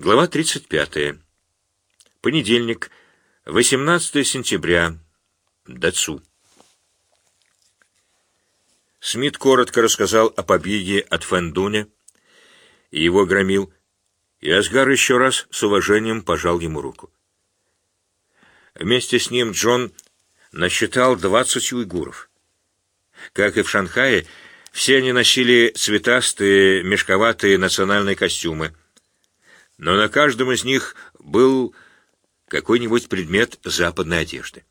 Глава 35. Понедельник, 18 сентября. Дацу. Смит коротко рассказал о побеге от Фэндуня, и его громил, и Асгар еще раз с уважением пожал ему руку. Вместе с ним Джон насчитал двадцать уйгуров. Как и в Шанхае, все они носили цветастые, мешковатые национальные костюмы — но на каждом из них был какой-нибудь предмет западной одежды.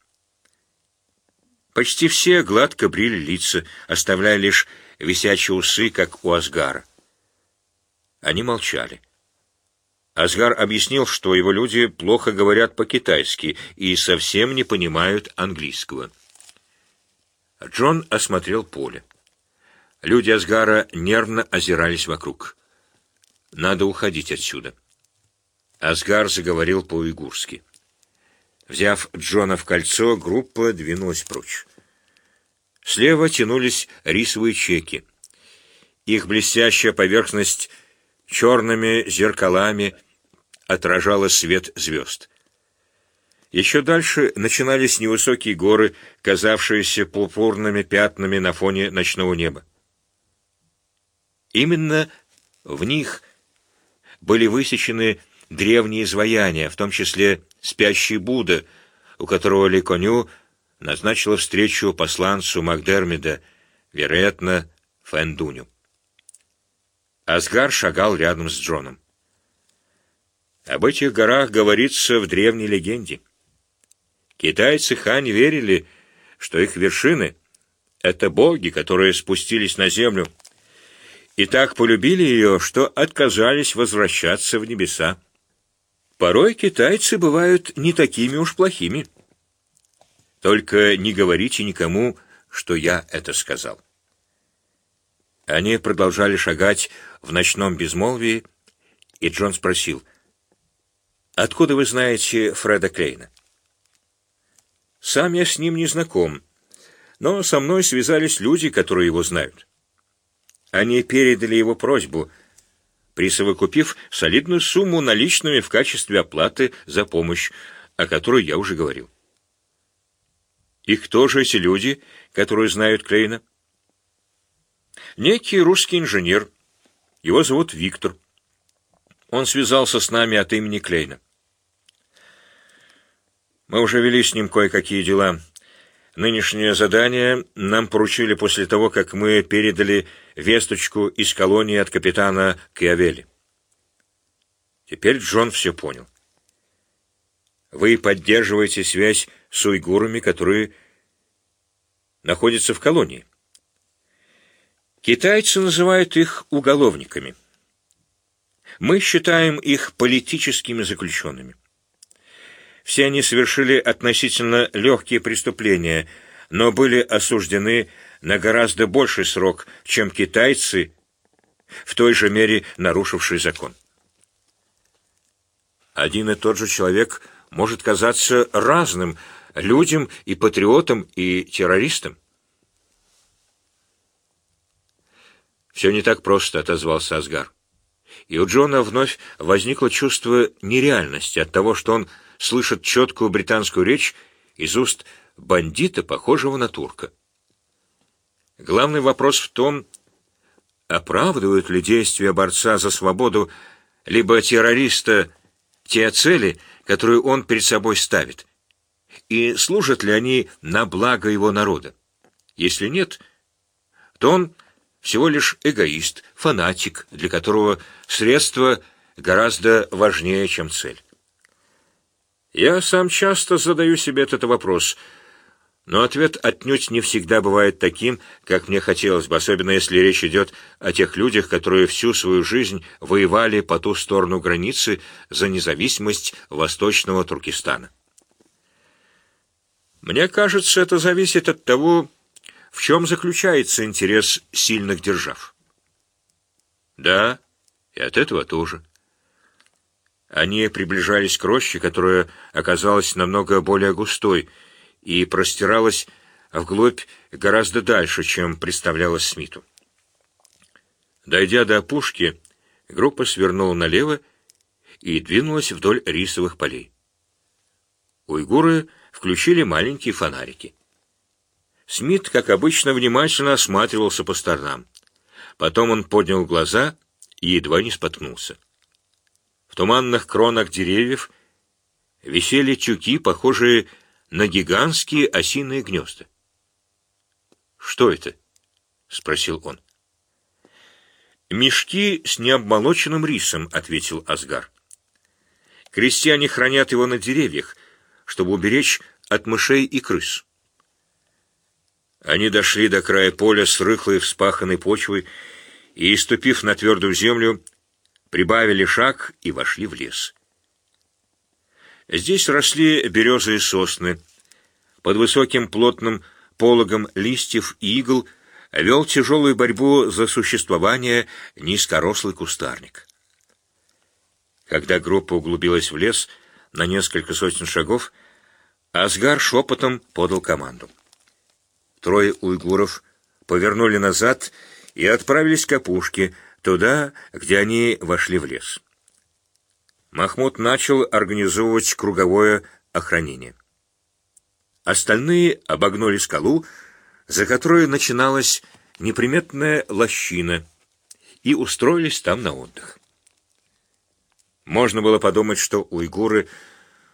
Почти все гладко брили лица, оставляя лишь висячие усы, как у Асгара. Они молчали. Асгар объяснил, что его люди плохо говорят по-китайски и совсем не понимают английского. Джон осмотрел поле. Люди Асгара нервно озирались вокруг. Надо уходить отсюда. Асгар заговорил по-уйгурски. Взяв Джона в кольцо, группа двинулась прочь. Слева тянулись рисовые чеки. Их блестящая поверхность черными зеркалами отражала свет звезд. Еще дальше начинались невысокие горы, казавшиеся пурпурными пятнами на фоне ночного неба. Именно в них были высечены древние изваяния, в том числе спящий Будда, у которого Ликоню назначила встречу посланцу Макдермида, вероятно, Фэндуню. Асгар шагал рядом с Джоном. Об этих горах говорится в древней легенде. Китайцы Хань верили, что их вершины — это боги, которые спустились на землю, и так полюбили ее, что отказались возвращаться в небеса. Порой китайцы бывают не такими уж плохими. Только не говорите никому, что я это сказал. Они продолжали шагать в ночном безмолвии, и Джон спросил, «Откуда вы знаете Фреда Клейна?» «Сам я с ним не знаком, но со мной связались люди, которые его знают. Они передали его просьбу — присовокупив солидную сумму наличными в качестве оплаты за помощь, о которой я уже говорил. И кто же эти люди, которые знают Клейна? Некий русский инженер. Его зовут Виктор. Он связался с нами от имени Клейна. Мы уже вели с ним кое-какие дела. Нынешнее задание нам поручили после того, как мы передали весточку из колонии от капитана Киавели. Теперь Джон все понял. Вы поддерживаете связь с уйгурами, которые находятся в колонии. Китайцы называют их уголовниками. Мы считаем их политическими заключенными. Все они совершили относительно легкие преступления, но были осуждены на гораздо больший срок, чем китайцы, в той же мере нарушившие закон. Один и тот же человек может казаться разным людям и патриотам, и террористам. «Все не так просто», — отозвался Асгар. И у Джона вновь возникло чувство нереальности от того, что он слышит четкую британскую речь из уст бандита, похожего на турка. Главный вопрос в том, оправдывают ли действия борца за свободу либо террориста те цели, которые он перед собой ставит, и служат ли они на благо его народа. Если нет, то он всего лишь эгоист, фанатик, для которого средства гораздо важнее, чем цель. Я сам часто задаю себе этот вопрос, но ответ отнюдь не всегда бывает таким, как мне хотелось бы, особенно если речь идет о тех людях, которые всю свою жизнь воевали по ту сторону границы за независимость Восточного Туркестана. Мне кажется, это зависит от того, в чем заключается интерес сильных держав. Да, и от этого тоже. Они приближались к роще, которая оказалась намного более густой и простиралась вглубь гораздо дальше, чем представлялось Смиту. Дойдя до опушки, группа свернула налево и двинулась вдоль рисовых полей. Уйгуры включили маленькие фонарики. Смит, как обычно, внимательно осматривался по сторонам. Потом он поднял глаза и едва не споткнулся. Туманных кронах деревьев висели тюки, похожие на гигантские осиные гнезда. «Что это?» — спросил он. «Мешки с необмолоченным рисом», — ответил Асгар. «Крестьяне хранят его на деревьях, чтобы уберечь от мышей и крыс». Они дошли до края поля с рыхлой вспаханной почвой и, ступив на твердую землю, прибавили шаг и вошли в лес. Здесь росли березы и сосны. Под высоким плотным пологом листьев и игл вел тяжелую борьбу за существование низкорослый кустарник. Когда группа углубилась в лес на несколько сотен шагов, Асгар шепотом подал команду. Трое уйгуров повернули назад и отправились к опушке, туда, где они вошли в лес. Махмуд начал организовывать круговое охранение. Остальные обогнули скалу, за которой начиналась неприметная лощина, и устроились там на отдых. Можно было подумать, что уйгуры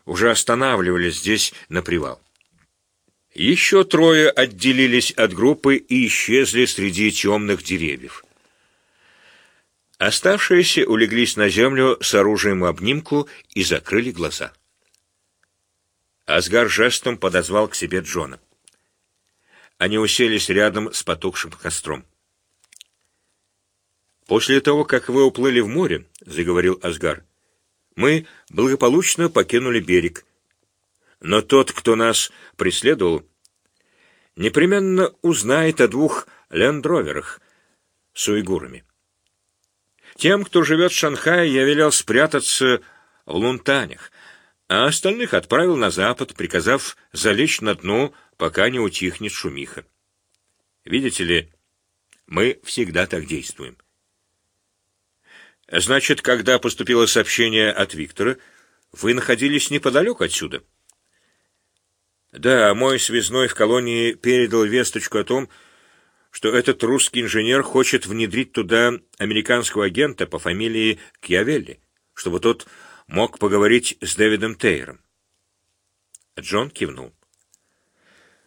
уже останавливались здесь на привал. Еще трое отделились от группы и исчезли среди темных деревьев. Оставшиеся улеглись на землю с оружием в обнимку и закрыли глаза. Асгар жестом подозвал к себе Джона. Они уселись рядом с потухшим костром. «После того, как вы уплыли в море, — заговорил Асгар, — мы благополучно покинули берег, но тот, кто нас преследовал, непременно узнает о двух лендроверах с уйгурами. Тем, кто живет в Шанхае, я велел спрятаться в Лунтанях, а остальных отправил на запад, приказав залечь на дно, пока не утихнет шумиха. Видите ли, мы всегда так действуем. Значит, когда поступило сообщение от Виктора, вы находились неподалеку отсюда? — да, мой связной в колонии передал весточку о том, что этот русский инженер хочет внедрить туда американского агента по фамилии Кьявелли, чтобы тот мог поговорить с Дэвидом Тейером. Джон кивнул.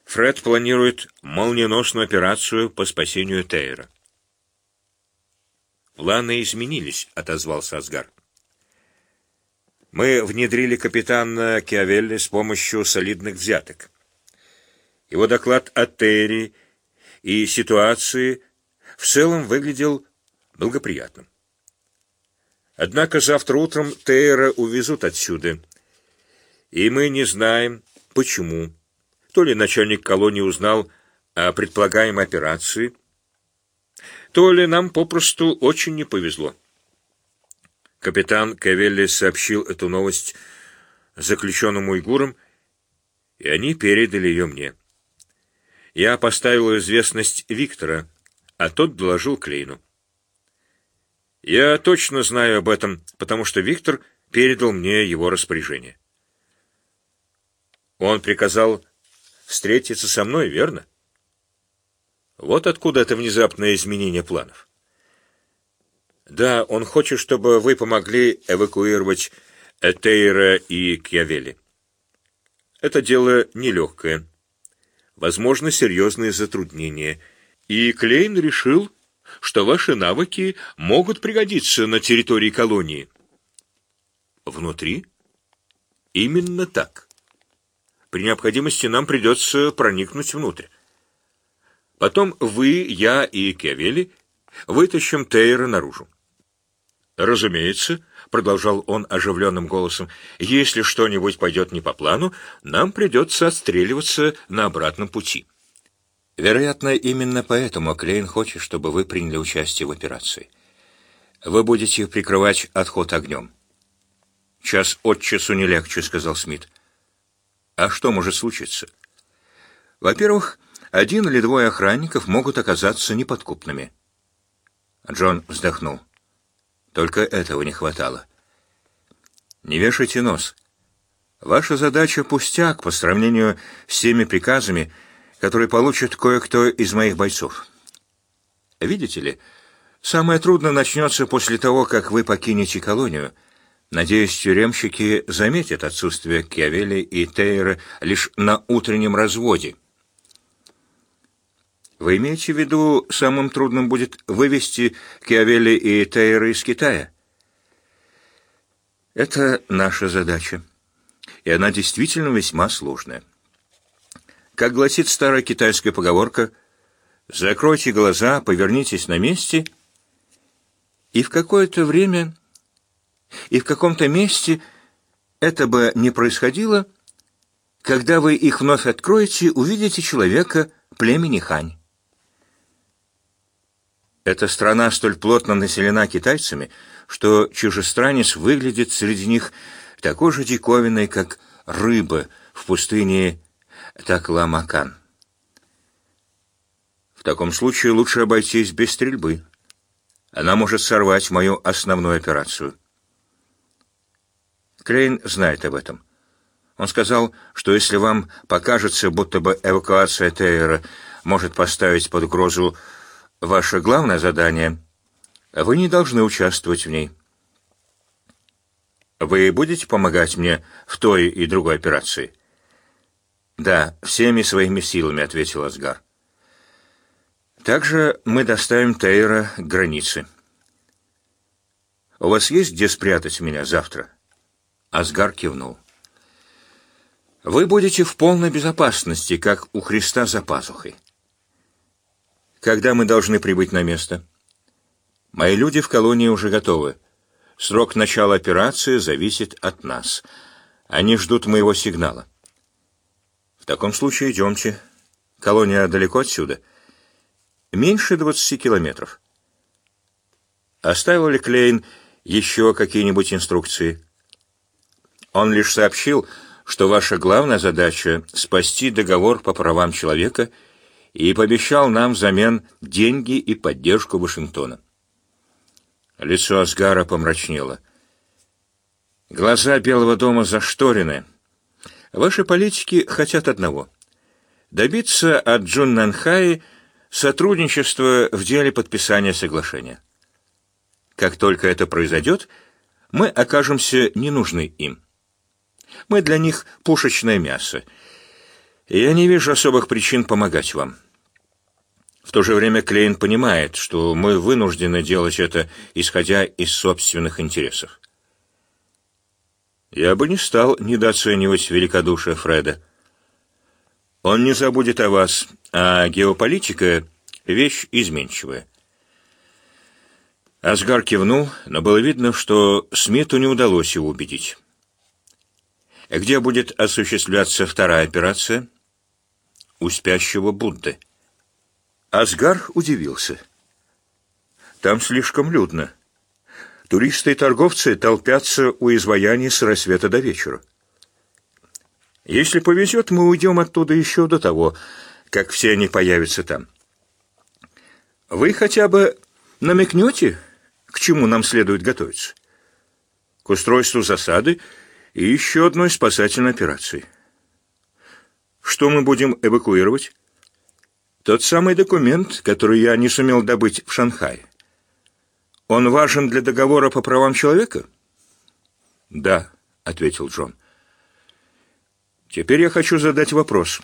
Фред планирует молниеносную операцию по спасению Тейера. «Планы изменились», — отозвался Асгар. Мы внедрили капитана Киавелли с помощью солидных взяток. Его доклад о Терри и ситуации в целом выглядел благоприятным. Однако завтра утром Тейра увезут отсюда, и мы не знаем, почему. То ли начальник колонии узнал о предполагаемой операции, то ли нам попросту очень не повезло. Капитан Кавелли сообщил эту новость заключенным уйгурам, и они передали ее мне. Я поставил известность Виктора, а тот доложил Клейну. Я точно знаю об этом, потому что Виктор передал мне его распоряжение. Он приказал встретиться со мной, верно? Вот откуда это внезапное изменение планов. Да, он хочет, чтобы вы помогли эвакуировать Этейра и Кьявели. Это дело нелегкое. Возможно, серьезные затруднения. И Клейн решил, что ваши навыки могут пригодиться на территории колонии. Внутри? Именно так. При необходимости нам придется проникнуть внутрь. Потом вы, я и Киавели вытащим Тейра наружу. «Разумеется», — продолжал он оживленным голосом, — «если что-нибудь пойдет не по плану, нам придется отстреливаться на обратном пути». Вероятно, именно поэтому Клейн хочет, чтобы вы приняли участие в операции. Вы будете прикрывать отход огнем. «Час от часу не легче», — сказал Смит. «А что может случиться?» «Во-первых, один или двое охранников могут оказаться неподкупными». Джон вздохнул. Только этого не хватало. Не вешайте нос. Ваша задача пустяк по сравнению с теми приказами, которые получит кое-кто из моих бойцов. Видите ли, самое трудное начнется после того, как вы покинете колонию. Надеюсь, тюремщики заметят отсутствие Киавели и Тейра лишь на утреннем разводе. Вы имеете в виду, самым трудным будет вывести Киавели и Тейра из Китая? Это наша задача. И она действительно весьма сложная. Как гласит старая китайская поговорка, закройте глаза, повернитесь на месте, и в какое-то время, и в каком-то месте это бы не происходило, когда вы их вновь откроете, увидите человека племени Хань. Эта страна столь плотно населена китайцами, что чужестранец выглядит среди них такой же диковинной, как рыба в пустыне Такламакан. В таком случае лучше обойтись без стрельбы. Она может сорвать мою основную операцию. Клейн знает об этом. Он сказал, что если вам покажется, будто бы эвакуация Тейера может поставить под угрозу Ваше главное задание — вы не должны участвовать в ней. Вы будете помогать мне в той и другой операции? Да, всеми своими силами, ответил Асгар. Также мы доставим Тейра к границе. У вас есть где спрятать меня завтра? Асгар кивнул. Вы будете в полной безопасности, как у Христа за пазухой. Когда мы должны прибыть на место? Мои люди в колонии уже готовы. Срок начала операции зависит от нас. Они ждут моего сигнала. В таком случае идемте. Колония далеко отсюда. Меньше двадцати километров. Оставил ли Клейн еще какие-нибудь инструкции? Он лишь сообщил, что ваша главная задача — спасти договор по правам человека — и пообещал нам взамен деньги и поддержку Вашингтона. Лицо Асгара помрачнело. Глаза Белого дома зашторены. Ваши политики хотят одного — добиться от Джун Нанхаи сотрудничества в деле подписания соглашения. Как только это произойдет, мы окажемся не нужны им. Мы для них пушечное мясо, я не вижу особых причин помогать вам. В то же время Клейн понимает, что мы вынуждены делать это, исходя из собственных интересов. Я бы не стал недооценивать великодушие Фреда. Он не забудет о вас, а геополитика — вещь изменчивая. Асгар кивнул, но было видно, что Смиту не удалось его убедить. Где будет осуществляться вторая операция? У спящего Будды. Асгар удивился. Там слишком людно. Туристы и торговцы толпятся у изваяний с рассвета до вечера. Если повезет, мы уйдем оттуда еще до того, как все они появятся там. Вы хотя бы намекнете, к чему нам следует готовиться? К устройству засады и еще одной спасательной операции. Что мы будем эвакуировать? Тот самый документ, который я не сумел добыть в Шанхае. Он важен для договора по правам человека? Да, ответил Джон. Теперь я хочу задать вопрос.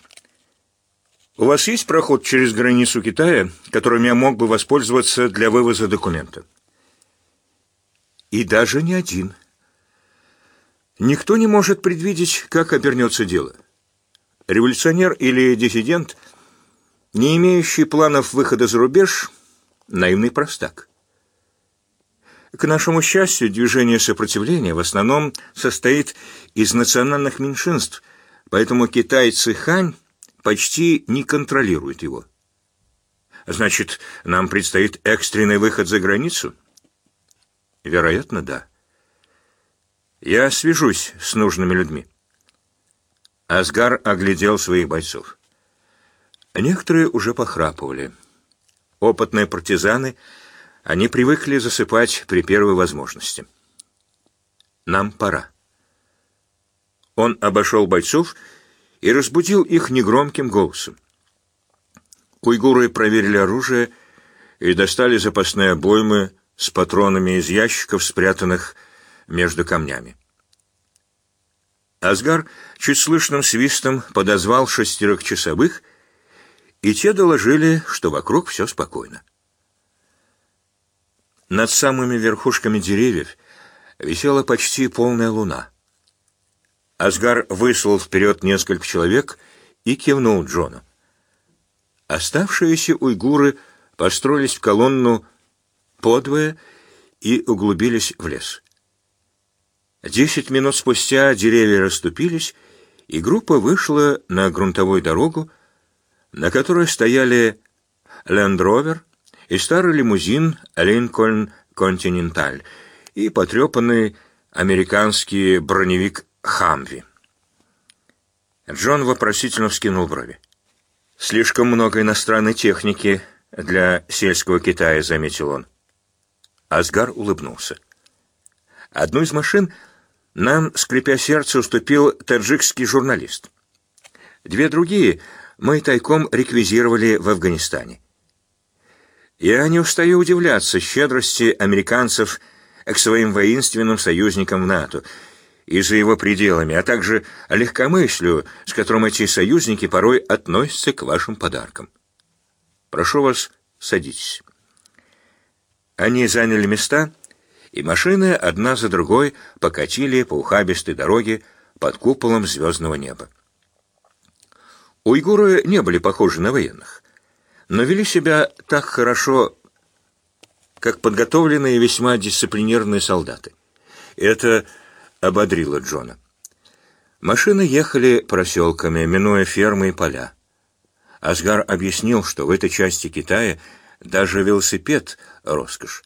У вас есть проход через границу Китая, которым я мог бы воспользоваться для вывоза документа? И даже не один. Никто не может предвидеть, как обернется дело. Революционер или диссидент – не имеющий планов выхода за рубеж, наивный простак. К нашему счастью, движение сопротивления в основном состоит из национальных меньшинств, поэтому китайцы Хань почти не контролируют его. Значит, нам предстоит экстренный выход за границу? Вероятно, да. Я свяжусь с нужными людьми. Асгар оглядел своих бойцов. Некоторые уже похрапывали. Опытные партизаны, они привыкли засыпать при первой возможности. Нам пора. Он обошел бойцов и разбудил их негромким голосом. Уйгуры проверили оружие и достали запасные обоймы с патронами из ящиков, спрятанных между камнями. Асгар чуть слышным свистом подозвал шестерых часовых, и те доложили, что вокруг все спокойно. Над самыми верхушками деревьев висела почти полная луна. Асгар выслал вперед несколько человек и кивнул Джону. Оставшиеся уйгуры построились в колонну подвое и углубились в лес. Десять минут спустя деревья расступились, и группа вышла на грунтовую дорогу, на которой стояли лендровер и старый лимузин Линкольн Континенталь и потрепанный американский броневик Хамви. Джон вопросительно вскинул брови. «Слишком много иностранной техники для сельского Китая», — заметил он. Асгар улыбнулся. Одну из машин нам, скрипя сердце, уступил таджикский журналист. Две другие мы тайком реквизировали в Афганистане. Я не устаю удивляться щедрости американцев к своим воинственным союзникам в НАТО и за его пределами, а также легкомыслию, с которым эти союзники порой относятся к вашим подаркам. Прошу вас, садитесь. Они заняли места и машины одна за другой покатили по ухабистой дороге под куполом звездного неба. Уйгуры не были похожи на военных, но вели себя так хорошо, как подготовленные весьма дисциплинированные солдаты. Это ободрило Джона. Машины ехали проселками, минуя фермы и поля. Асгар объяснил, что в этой части Китая даже велосипед — роскошь.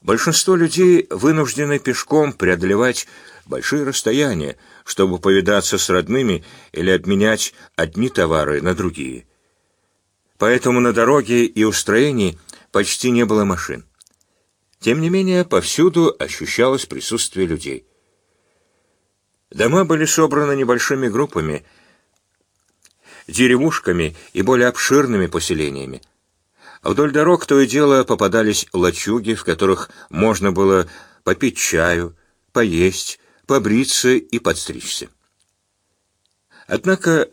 Большинство людей вынуждены пешком преодолевать большие расстояния, чтобы повидаться с родными или обменять одни товары на другие. Поэтому на дороге и у строений почти не было машин. Тем не менее, повсюду ощущалось присутствие людей. Дома были собраны небольшими группами, деревушками и более обширными поселениями. Вдоль дорог то и дело попадались лачуги, в которых можно было попить чаю, поесть, побриться и подстричься. Однако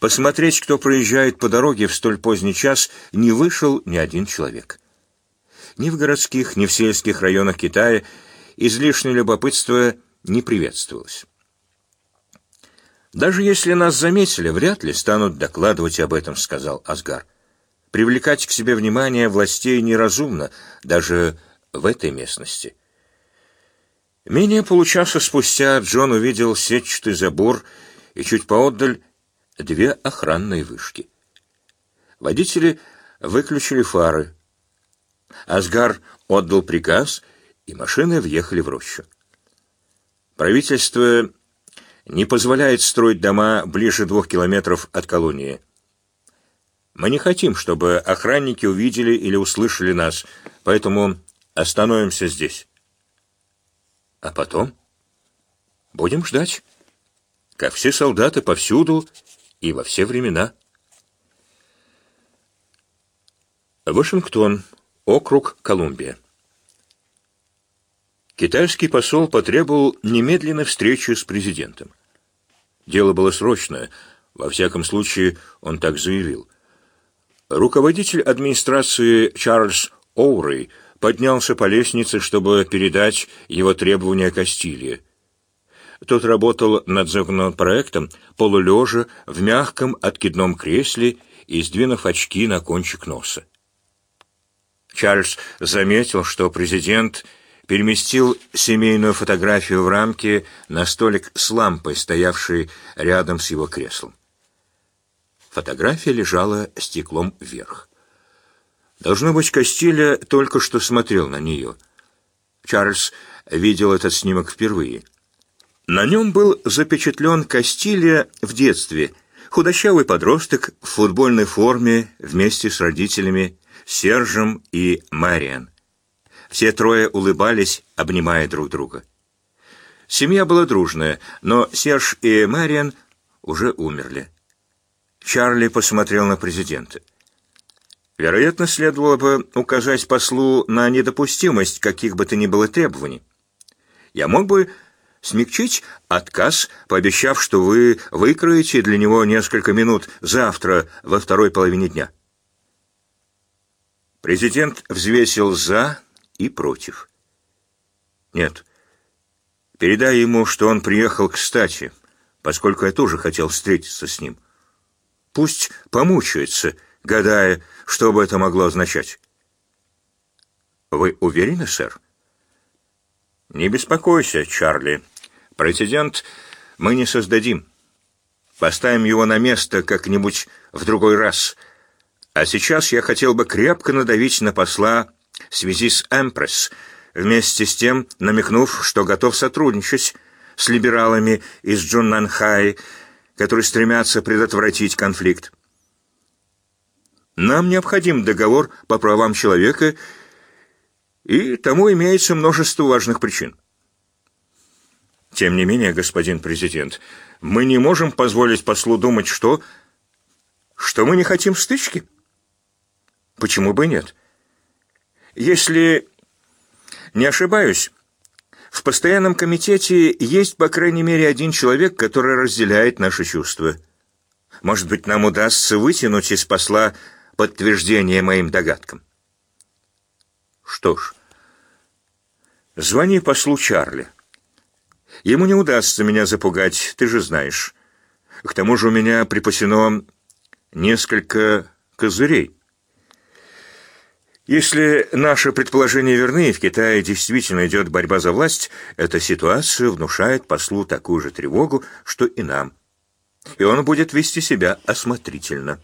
посмотреть, кто проезжает по дороге в столь поздний час, не вышел ни один человек. Ни в городских, ни в сельских районах Китая излишнее любопытство не приветствовалось. «Даже если нас заметили, вряд ли станут докладывать об этом», — сказал Асгар. Привлекать к себе внимание властей неразумно, даже в этой местности. Менее получаса спустя Джон увидел сетчатый забор и чуть поотдаль две охранные вышки. Водители выключили фары. Асгар отдал приказ, и машины въехали в рощу. Правительство не позволяет строить дома ближе двух километров от колонии. Мы не хотим, чтобы охранники увидели или услышали нас, поэтому остановимся здесь. А потом? Будем ждать. Как все солдаты повсюду и во все времена. Вашингтон, округ Колумбия. Китайский посол потребовал немедленной встречи с президентом. Дело было срочное, во всяком случае, он так заявил. Руководитель администрации Чарльз Оурей поднялся по лестнице, чтобы передать его требования Кастилье. Тот работал над законопроектом полулежа в мягком откидном кресле и сдвинув очки на кончик носа. Чарльз заметил, что президент переместил семейную фотографию в рамке на столик с лампой, стоявшей рядом с его креслом. Фотография лежала стеклом вверх. Должно быть, Кастиля только что смотрел на нее. Чарльз видел этот снимок впервые. На нем был запечатлен Кастиля в детстве, худощавый подросток в футбольной форме вместе с родителями Сержем и Мариан. Все трое улыбались, обнимая друг друга. Семья была дружная, но Серж и Мэриан уже умерли. Чарли посмотрел на президента. Вероятно, следовало бы указать послу на недопустимость каких бы то ни было требований. Я мог бы смягчить отказ, пообещав, что вы выкроете для него несколько минут завтра во второй половине дня. Президент взвесил «за» и «против». Нет, передай ему, что он приехал кстати, поскольку я тоже хотел встретиться с ним. Пусть помучается, гадая, что бы это могло означать. Вы уверены, сэр? Не беспокойся, Чарли. Президент мы не создадим. Поставим его на место как-нибудь в другой раз. А сейчас я хотел бы крепко надавить на посла в связи с Эмпресс, вместе с тем намекнув, что готов сотрудничать с либералами из Джуннанхай, которые стремятся предотвратить конфликт. Нам необходим договор по правам человека, и тому имеется множество важных причин. Тем не менее, господин президент, мы не можем позволить послу думать, что... что мы не хотим стычки. Почему бы нет? Если не ошибаюсь, в постоянном комитете есть, по крайней мере, один человек, который разделяет наши чувства. Может быть, нам удастся вытянуть из посла подтверждение моим догадкам. Что ж, звони послу Чарли. Ему не удастся меня запугать, ты же знаешь. К тому же у меня припасено несколько козырей. Если наши предположения верны, и в Китае действительно идет борьба за власть, эта ситуация внушает послу такую же тревогу, что и нам. И он будет вести себя осмотрительно.